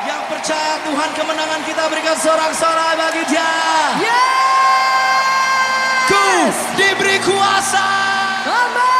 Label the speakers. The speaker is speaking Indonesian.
Speaker 1: Yang percaya Tuhan kemenangan kita berikan sorak-sorai bagi dia.
Speaker 2: Yes!
Speaker 1: Ku diberi kuasa.
Speaker 2: Amin.